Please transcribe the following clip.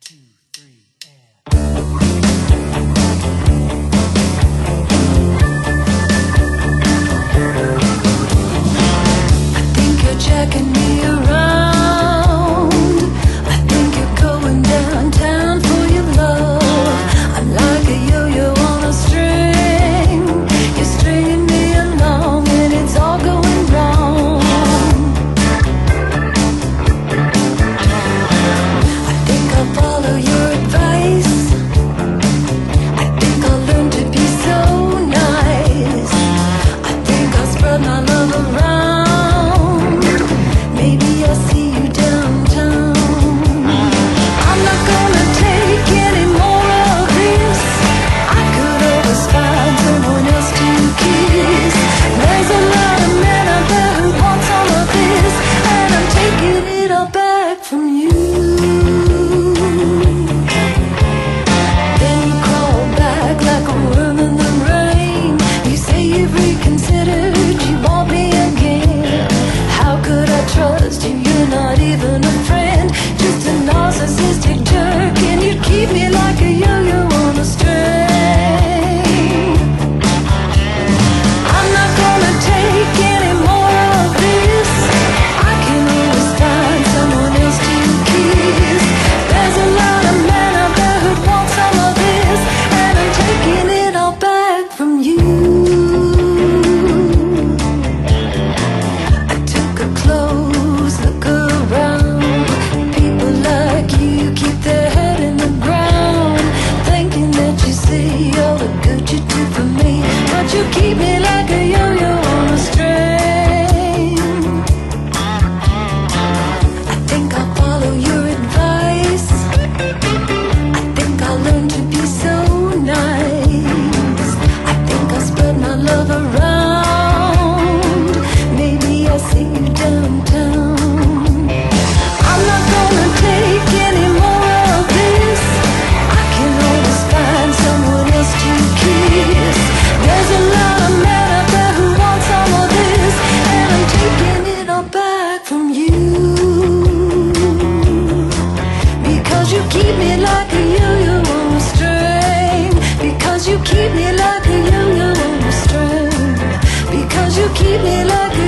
two. From you another keep me like